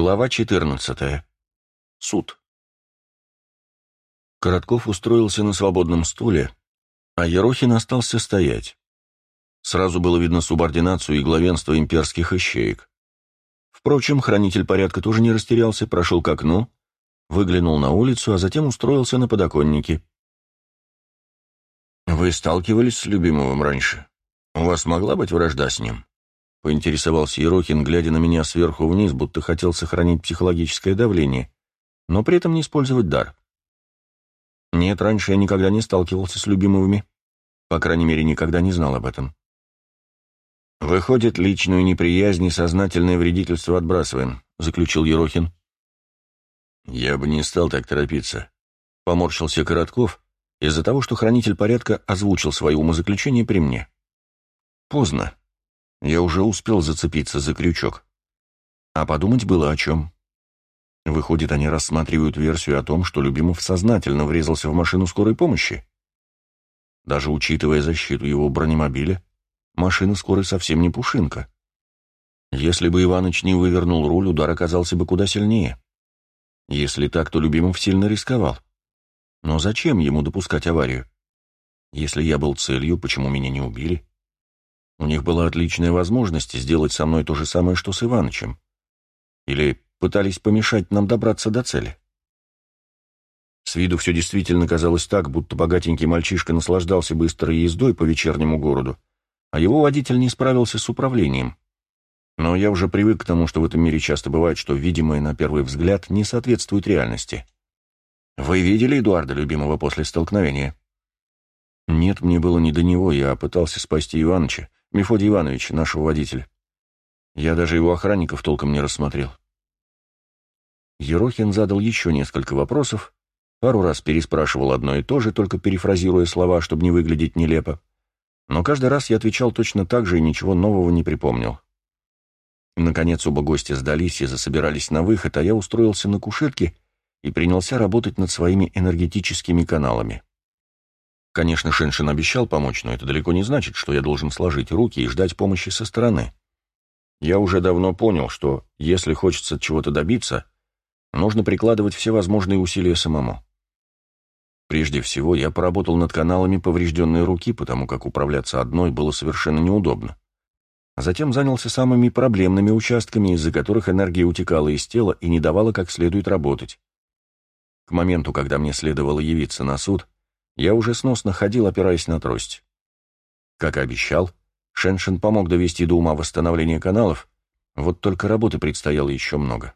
Глава 14. Суд. Коротков устроился на свободном стуле, а Ерохин остался стоять. Сразу было видно субординацию и главенство имперских ищеек. Впрочем, хранитель порядка тоже не растерялся, прошел к окну, выглянул на улицу, а затем устроился на подоконнике. «Вы сталкивались с Любимовым раньше? У вас могла быть вражда с ним?» — поинтересовался Ерохин, глядя на меня сверху вниз, будто хотел сохранить психологическое давление, но при этом не использовать дар. Нет, раньше я никогда не сталкивался с любимыми. По крайней мере, никогда не знал об этом. «Выходит, личную неприязнь и сознательное вредительство отбрасываем», — заключил Ерохин. «Я бы не стал так торопиться», — поморщился Коротков из-за того, что хранитель порядка озвучил свои умозаключения при мне. «Поздно. Я уже успел зацепиться за крючок. А подумать было о чем. Выходит, они рассматривают версию о том, что Любимов сознательно врезался в машину скорой помощи. Даже учитывая защиту его бронемобиля, машина скорой совсем не пушинка. Если бы Иваныч не вывернул руль, удар оказался бы куда сильнее. Если так, то Любимов сильно рисковал. Но зачем ему допускать аварию? Если я был целью, почему меня не убили? У них была отличная возможность сделать со мной то же самое, что с Иванычем. Или пытались помешать нам добраться до цели. С виду все действительно казалось так, будто богатенький мальчишка наслаждался быстрой ездой по вечернему городу, а его водитель не справился с управлением. Но я уже привык к тому, что в этом мире часто бывает, что видимое на первый взгляд не соответствует реальности. Вы видели Эдуарда, любимого, после столкновения? Нет, мне было не до него, я пытался спасти Иваныча, Мефодий Иванович, нашего водителя. Я даже его охранников толком не рассмотрел. Ерохин задал еще несколько вопросов, пару раз переспрашивал одно и то же, только перефразируя слова, чтобы не выглядеть нелепо. Но каждый раз я отвечал точно так же и ничего нового не припомнил. Наконец оба гостя сдались и засобирались на выход, а я устроился на кушетке и принялся работать над своими энергетическими каналами. Конечно, Шеншин обещал помочь, но это далеко не значит, что я должен сложить руки и ждать помощи со стороны. Я уже давно понял, что если хочется чего-то добиться, нужно прикладывать все возможные усилия самому. Прежде всего, я поработал над каналами поврежденной руки, потому как управляться одной было совершенно неудобно. затем занялся самыми проблемными участками, из-за которых энергия утекала из тела и не давала как следует работать. К моменту, когда мне следовало явиться на суд, я уже сносно ходил, опираясь на трость. Как и обещал, Шеншин помог довести до ума восстановление каналов, вот только работы предстояло еще много.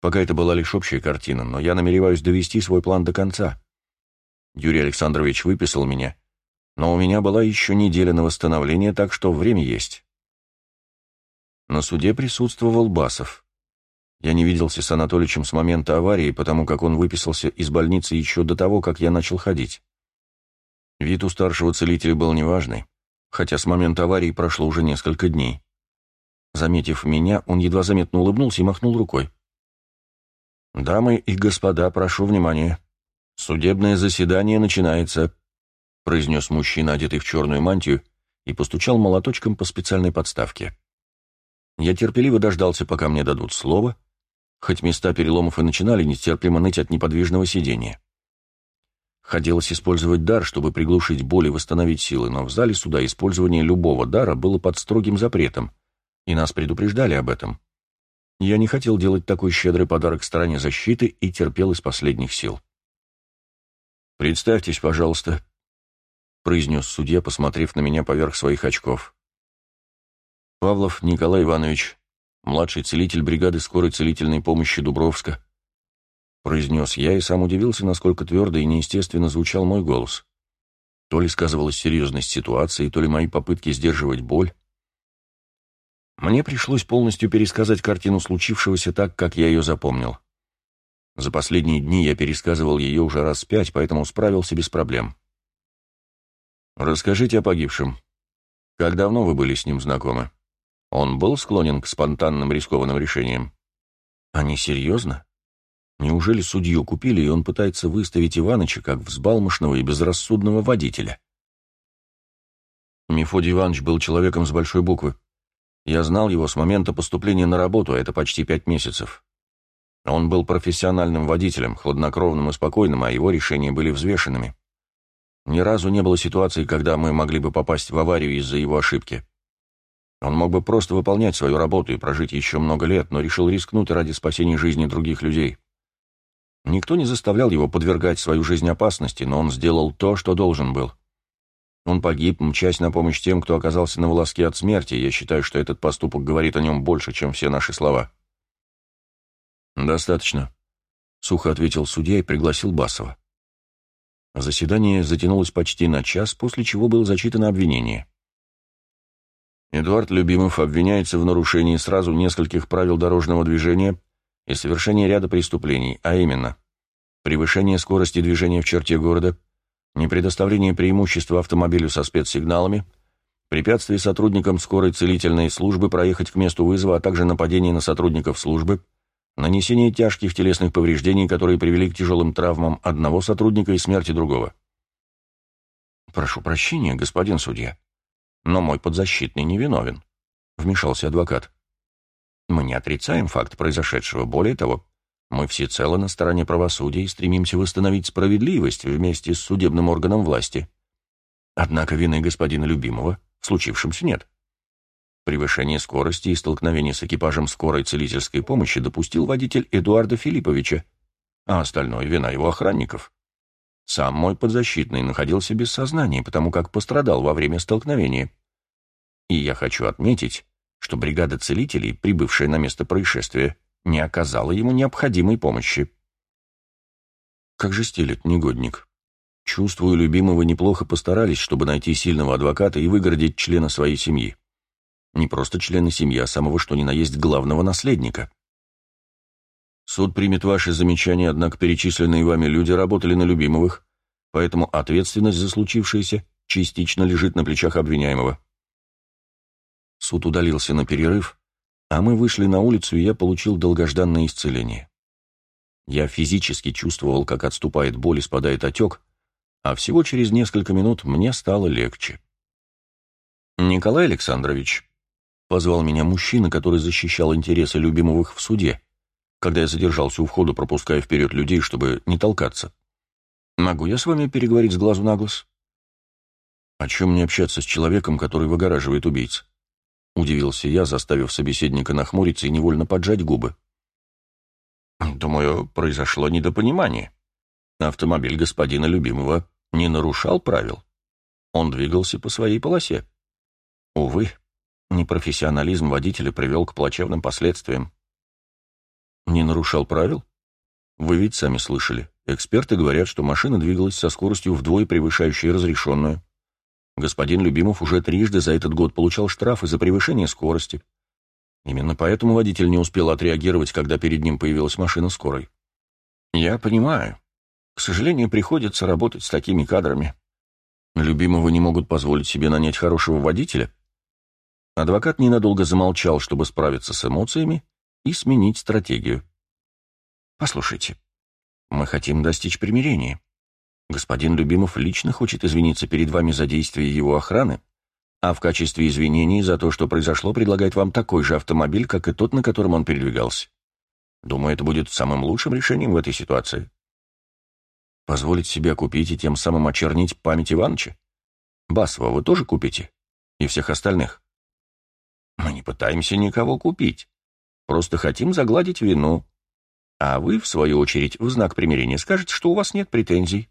Пока это была лишь общая картина, но я намереваюсь довести свой план до конца. Юрий Александрович выписал меня, но у меня была еще неделя на восстановление, так что время есть. На суде присутствовал Басов. Я не виделся с Анатоличем с момента аварии, потому как он выписался из больницы еще до того, как я начал ходить. Вид у старшего целителя был неважный, хотя с момента аварии прошло уже несколько дней. Заметив меня, он едва заметно улыбнулся и махнул рукой. «Дамы и господа, прошу внимания. Судебное заседание начинается», — произнес мужчина, одетый в черную мантию, и постучал молоточком по специальной подставке. Я терпеливо дождался, пока мне дадут слово, — хоть места переломов и начинали нестерпимо ныть от неподвижного сидения. Хотелось использовать дар, чтобы приглушить боль и восстановить силы, но в зале суда использование любого дара было под строгим запретом, и нас предупреждали об этом. Я не хотел делать такой щедрый подарок стороне защиты и терпел из последних сил. «Представьтесь, пожалуйста», — произнес судья, посмотрев на меня поверх своих очков. «Павлов Николай Иванович, младший целитель бригады скорой целительной помощи Дубровска», — произнес я и сам удивился, насколько твердо и неестественно звучал мой голос. То ли сказывалась серьезность ситуации, то ли мои попытки сдерживать боль. Мне пришлось полностью пересказать картину случившегося так, как я ее запомнил. За последние дни я пересказывал ее уже раз пять, поэтому справился без проблем. «Расскажите о погибшем. Как давно вы были с ним знакомы?» Он был склонен к спонтанным рискованным решениям? Они серьезно? Неужели судью купили, и он пытается выставить Иваныча как взбалмошного и безрассудного водителя? Мефодий Иванович был человеком с большой буквы. Я знал его с момента поступления на работу, а это почти пять месяцев. Он был профессиональным водителем, хладнокровным и спокойным, а его решения были взвешенными. Ни разу не было ситуации, когда мы могли бы попасть в аварию из-за его ошибки. Он мог бы просто выполнять свою работу и прожить еще много лет, но решил рискнуть ради спасения жизни других людей. Никто не заставлял его подвергать свою жизнь опасности, но он сделал то, что должен был. Он погиб, мчась на помощь тем, кто оказался на волоске от смерти, я считаю, что этот поступок говорит о нем больше, чем все наши слова. «Достаточно», — сухо ответил судья и пригласил Басова. Заседание затянулось почти на час, после чего было зачитано обвинение. Эдуард Любимов обвиняется в нарушении сразу нескольких правил дорожного движения и совершении ряда преступлений, а именно превышение скорости движения в черте города, непредоставление преимущества автомобилю со спецсигналами, препятствие сотрудникам скорой целительной службы проехать к месту вызова, а также нападение на сотрудников службы, нанесение тяжких телесных повреждений, которые привели к тяжелым травмам одного сотрудника и смерти другого. «Прошу прощения, господин судья», но мой подзащитный невиновен», — вмешался адвокат. «Мы не отрицаем факт произошедшего. Более того, мы всецело на стороне правосудия и стремимся восстановить справедливость вместе с судебным органом власти. Однако вины господина любимого в случившемся нет. Превышение скорости и столкновение с экипажем скорой целительской помощи допустил водитель Эдуарда Филипповича, а остальное — вина его охранников. Сам мой подзащитный находился без сознания, потому как пострадал во время столкновения. И я хочу отметить, что бригада целителей, прибывшая на место происшествия, не оказала ему необходимой помощи. Как же стелет негодник. Чувствую, любимого неплохо постарались, чтобы найти сильного адвоката и выгородить члена своей семьи. Не просто члена семьи, а самого что ни на есть главного наследника. Суд примет ваши замечания, однако перечисленные вами люди работали на любимовых, поэтому ответственность за случившееся частично лежит на плечах обвиняемого. Суд удалился на перерыв, а мы вышли на улицу, и я получил долгожданное исцеление. Я физически чувствовал, как отступает боль и спадает отек, а всего через несколько минут мне стало легче. «Николай Александрович», — позвал меня мужчина, который защищал интересы любимовых в суде, когда я задержался у входа, пропуская вперед людей, чтобы не толкаться. «Могу я с вами переговорить с глазу на глаз?» «О чем мне общаться с человеком, который выгораживает убийц?» Удивился я, заставив собеседника нахмуриться и невольно поджать губы. «Думаю, произошло недопонимание. Автомобиль господина любимого не нарушал правил. Он двигался по своей полосе. Увы, непрофессионализм водителя привел к плачевным последствиям. Не нарушал правил? Вы ведь сами слышали. Эксперты говорят, что машина двигалась со скоростью вдвое превышающей разрешенную. Господин Любимов уже трижды за этот год получал штрафы за превышение скорости. Именно поэтому водитель не успел отреагировать, когда перед ним появилась машина скорой. Я понимаю. К сожалению, приходится работать с такими кадрами. Любимого не могут позволить себе нанять хорошего водителя. Адвокат ненадолго замолчал, чтобы справиться с эмоциями, и сменить стратегию. Послушайте, мы хотим достичь примирения. Господин Любимов лично хочет извиниться перед вами за действия его охраны, а в качестве извинений за то, что произошло, предлагает вам такой же автомобиль, как и тот, на котором он передвигался. Думаю, это будет самым лучшим решением в этой ситуации. Позволить себя купить и тем самым очернить память Ивановича? Басова вы тоже купите? И всех остальных? Мы не пытаемся никого купить. Просто хотим загладить вину. А вы, в свою очередь, в знак примирения скажете, что у вас нет претензий.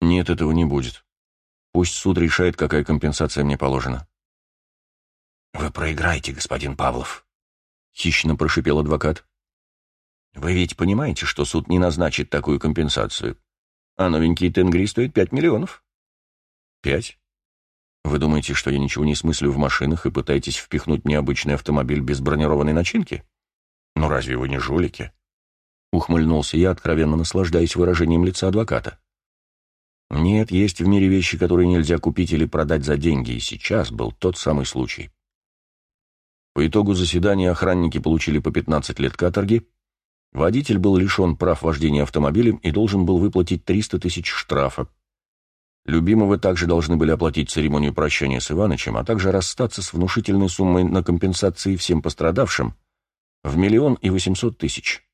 Нет, этого не будет. Пусть суд решает, какая компенсация мне положена. Вы проиграете, господин Павлов, хищно прошипел адвокат. Вы ведь понимаете, что суд не назначит такую компенсацию, а новенький Тенгри стоит пять миллионов. Пять? Вы думаете, что я ничего не смыслю в машинах и пытаетесь впихнуть необычный автомобиль без бронированной начинки? Ну разве вы не жулики? Ухмыльнулся я, откровенно наслаждаясь выражением лица адвоката. Нет, есть в мире вещи, которые нельзя купить или продать за деньги, и сейчас был тот самый случай. По итогу заседания охранники получили по 15 лет каторги, водитель был лишен прав вождения автомобилем и должен был выплатить 300 тысяч штрафа, Любимовы также должны были оплатить церемонию прощания с Иванычем, а также расстаться с внушительной суммой на компенсации всем пострадавшим в миллион и восемьсот тысяч.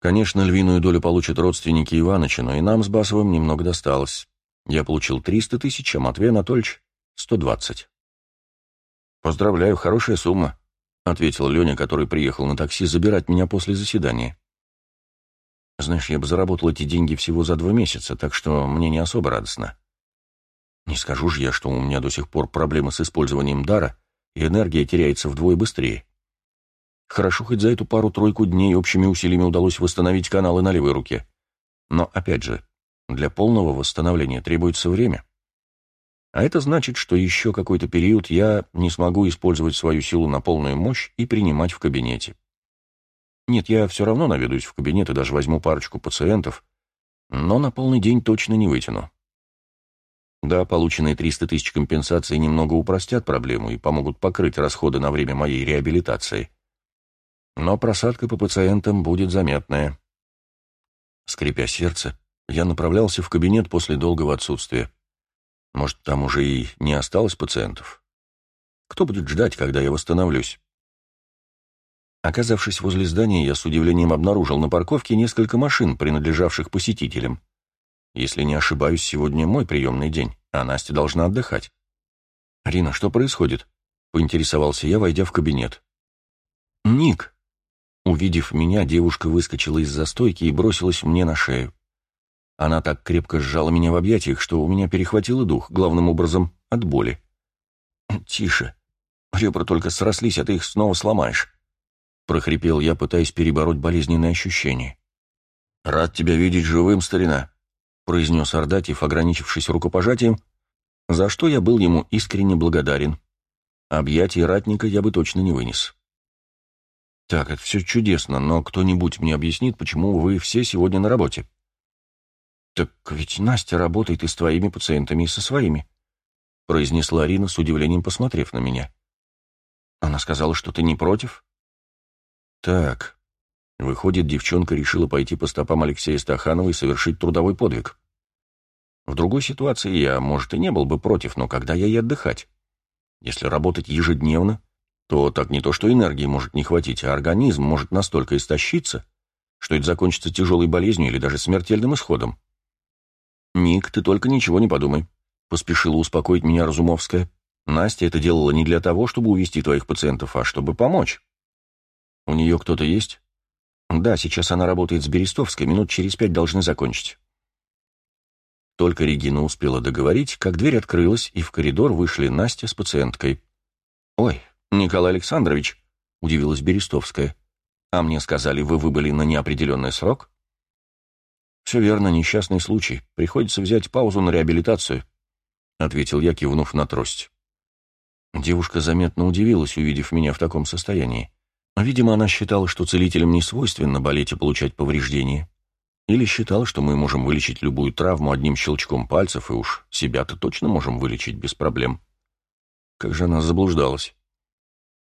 Конечно, львиную долю получат родственники Иваныча, но и нам с Басовым немного досталось. Я получил 300 тысяч, а Матвей Анатольевич — 120. «Поздравляю, хорошая сумма», — ответил Леня, который приехал на такси забирать меня после заседания. Знаешь, я бы заработал эти деньги всего за два месяца, так что мне не особо радостно. Не скажу же я, что у меня до сих пор проблемы с использованием дара, и энергия теряется вдвое быстрее. Хорошо, хоть за эту пару-тройку дней общими усилиями удалось восстановить каналы на левой руке. Но, опять же, для полного восстановления требуется время. А это значит, что еще какой-то период я не смогу использовать свою силу на полную мощь и принимать в кабинете. Нет, я все равно наведусь в кабинет и даже возьму парочку пациентов, но на полный день точно не вытяну. Да, полученные 300 тысяч компенсации немного упростят проблему и помогут покрыть расходы на время моей реабилитации. Но просадка по пациентам будет заметная. Скрипя сердце, я направлялся в кабинет после долгого отсутствия. Может, там уже и не осталось пациентов? Кто будет ждать, когда я восстановлюсь? Оказавшись возле здания, я с удивлением обнаружил на парковке несколько машин, принадлежавших посетителям. Если не ошибаюсь, сегодня мой приемный день, а Настя должна отдыхать. «Рина, что происходит?» — поинтересовался я, войдя в кабинет. «Ник!» Увидев меня, девушка выскочила из застойки и бросилась мне на шею. Она так крепко сжала меня в объятиях, что у меня перехватило дух, главным образом, от боли. «Тише. Ребра только срослись, а ты их снова сломаешь», — прохрипел я, пытаясь перебороть болезненные ощущения. «Рад тебя видеть живым, старина», — произнес Ардатьев, ограничившись рукопожатием, за что я был ему искренне благодарен. Объятий ратника я бы точно не вынес. «Так, это все чудесно, но кто-нибудь мне объяснит, почему вы все сегодня на работе?» «Так ведь Настя работает и с твоими пациентами, и со своими», — произнесла Арина с удивлением, посмотрев на меня. «Она сказала, что ты не против?» Так, выходит, девчонка решила пойти по стопам Алексея Стаханова и совершить трудовой подвиг. В другой ситуации я, может, и не был бы против, но когда я ей отдыхать? Если работать ежедневно, то так не то, что энергии может не хватить, а организм может настолько истощиться, что это закончится тяжелой болезнью или даже смертельным исходом. «Ник, ты только ничего не подумай», — поспешила успокоить меня Разумовская. «Настя это делала не для того, чтобы увести твоих пациентов, а чтобы помочь». «У нее кто-то есть?» «Да, сейчас она работает с Берестовской, минут через пять должны закончить». Только Регина успела договорить, как дверь открылась, и в коридор вышли Настя с пациенткой. «Ой, Николай Александрович», — удивилась Берестовская, «а мне сказали, вы выбыли на неопределенный срок?» «Все верно, несчастный случай. Приходится взять паузу на реабилитацию», — ответил я, кивнув на трость. Девушка заметно удивилась, увидев меня в таком состоянии. Видимо, она считала, что целителям не свойственно болеть и получать повреждения. Или считала, что мы можем вылечить любую травму одним щелчком пальцев, и уж себя-то точно можем вылечить без проблем. Как же она заблуждалась.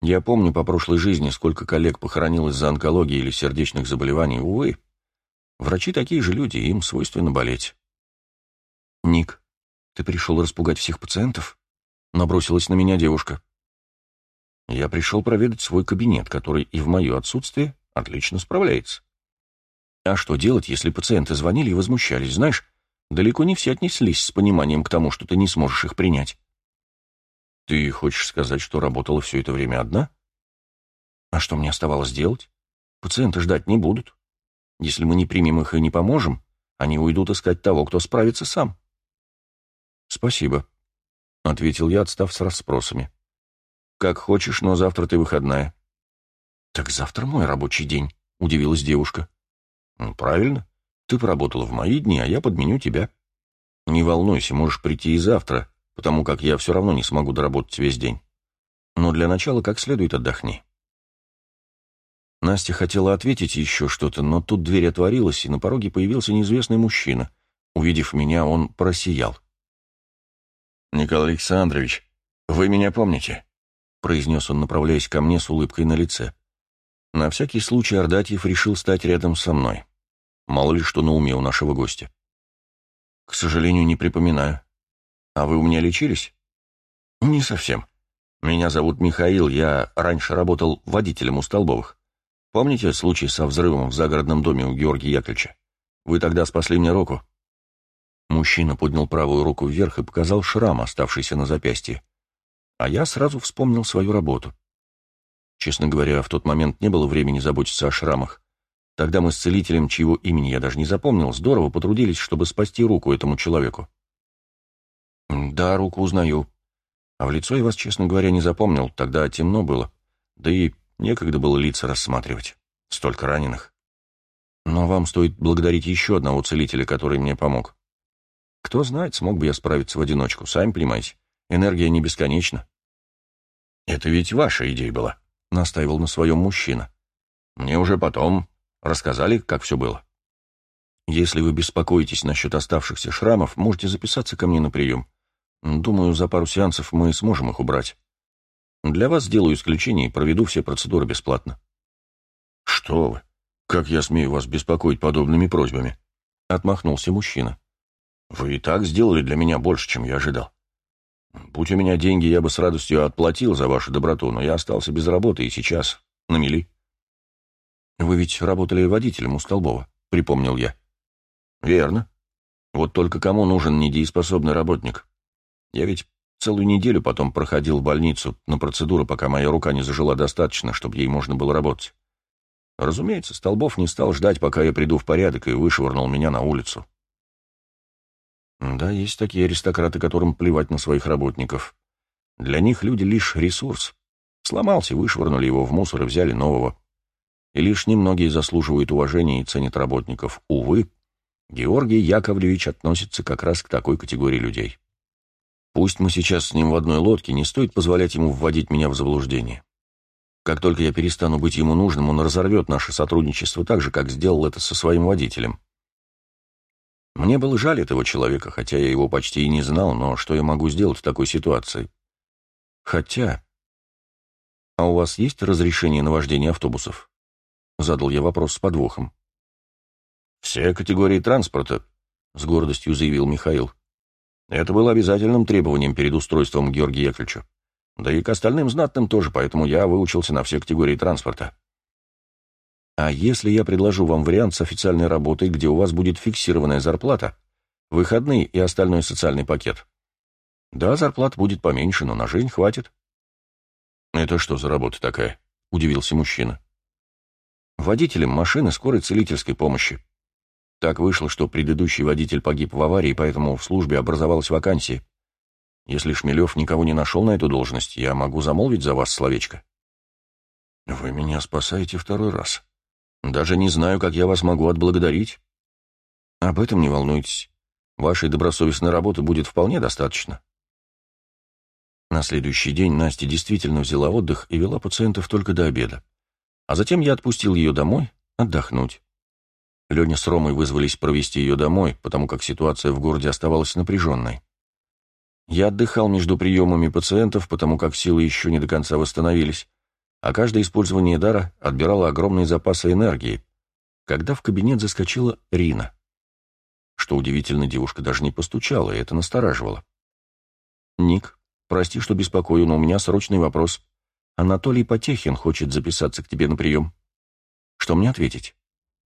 Я помню по прошлой жизни, сколько коллег похоронилось за онкологией или сердечных заболеваний. Увы, врачи такие же люди, им свойственно болеть. «Ник, ты пришел распугать всех пациентов?» Набросилась на меня девушка. Я пришел проведать свой кабинет, который и в мое отсутствие отлично справляется. А что делать, если пациенты звонили и возмущались? Знаешь, далеко не все отнеслись с пониманием к тому, что ты не сможешь их принять. Ты хочешь сказать, что работала все это время одна? А что мне оставалось делать? Пациенты ждать не будут. Если мы не примем их и не поможем, они уйдут искать того, кто справится сам. Спасибо, — ответил я, отстав с расспросами. «Как хочешь, но завтра ты выходная». «Так завтра мой рабочий день», — удивилась девушка. «Ну, правильно. Ты поработала в мои дни, а я подменю тебя. Не волнуйся, можешь прийти и завтра, потому как я все равно не смогу доработать весь день. Но для начала как следует отдохни». Настя хотела ответить еще что-то, но тут дверь отворилась, и на пороге появился неизвестный мужчина. Увидев меня, он просиял. «Николай Александрович, вы меня помните?» — произнес он, направляясь ко мне с улыбкой на лице. На всякий случай Ардатьев решил стать рядом со мной. Мало ли что на уме у нашего гостя. К сожалению, не припоминаю. А вы у меня лечились? Не совсем. Меня зовут Михаил, я раньше работал водителем у Столбовых. Помните случай со взрывом в загородном доме у Георгия Яковлевича? Вы тогда спасли мне руку. Мужчина поднял правую руку вверх и показал шрам, оставшийся на запястье. А я сразу вспомнил свою работу. Честно говоря, в тот момент не было времени заботиться о шрамах. Тогда мы с целителем, чьего имени я даже не запомнил, здорово потрудились, чтобы спасти руку этому человеку. Да, руку узнаю. А в лицо я вас, честно говоря, не запомнил, тогда темно было. Да и некогда было лица рассматривать. Столько раненых. Но вам стоит благодарить еще одного целителя, который мне помог. Кто знает, смог бы я справиться в одиночку, сами понимаете. Энергия не бесконечна. Это ведь ваша идея была, настаивал на своем мужчина. Мне уже потом рассказали, как все было. Если вы беспокоитесь насчет оставшихся шрамов, можете записаться ко мне на прием. Думаю, за пару сеансов мы сможем их убрать. Для вас сделаю исключение и проведу все процедуры бесплатно. Что вы? Как я смею вас беспокоить подобными просьбами? Отмахнулся мужчина. Вы и так сделали для меня больше, чем я ожидал. Будь у меня деньги, я бы с радостью отплатил за вашу доброту, но я остался без работы и сейчас на мели. Вы ведь работали водителем у Столбова, припомнил я. Верно. Вот только кому нужен недееспособный работник? Я ведь целую неделю потом проходил в больницу на процедуру, пока моя рука не зажила достаточно, чтобы ей можно было работать. Разумеется, Столбов не стал ждать, пока я приду в порядок, и вышвырнул меня на улицу. Да, есть такие аристократы, которым плевать на своих работников. Для них люди лишь ресурс. Сломался, вышвырнули его в мусор и взяли нового. И лишь немногие заслуживают уважения и ценят работников. Увы, Георгий Яковлевич относится как раз к такой категории людей. Пусть мы сейчас с ним в одной лодке, не стоит позволять ему вводить меня в заблуждение. Как только я перестану быть ему нужным, он разорвет наше сотрудничество так же, как сделал это со своим водителем. Мне было жаль этого человека, хотя я его почти и не знал, но что я могу сделать в такой ситуации? Хотя... А у вас есть разрешение на вождение автобусов? Задал я вопрос с подвохом. Все категории транспорта, с гордостью заявил Михаил. Это было обязательным требованием перед устройством Георгия Яковлевича. Да и к остальным знатным тоже, поэтому я выучился на все категории транспорта. А если я предложу вам вариант с официальной работой, где у вас будет фиксированная зарплата, выходные и остальной социальный пакет? Да, зарплата будет поменьше, но на жизнь хватит. Это что за работа такая? Удивился мужчина. Водителем машины скорой целительской помощи. Так вышло, что предыдущий водитель погиб в аварии, поэтому в службе образовалась вакансия. Если Шмелев никого не нашел на эту должность, я могу замолвить за вас словечко. Вы меня спасаете второй раз, даже не знаю, как я вас могу отблагодарить. Об этом не волнуйтесь. Вашей добросовестной работы будет вполне достаточно. На следующий день Настя действительно взяла отдых и вела пациентов только до обеда. А затем я отпустил ее домой отдохнуть. Леня с Ромой вызвались провести ее домой, потому как ситуация в городе оставалась напряженной. Я отдыхал между приемами пациентов, потому как силы еще не до конца восстановились, а каждое использование дара отбирало огромные запасы энергии, когда в кабинет заскочила Рина. Что удивительно, девушка даже не постучала, и это настораживало. «Ник, прости, что беспокою, но у меня срочный вопрос. Анатолий Потехин хочет записаться к тебе на прием. Что мне ответить?»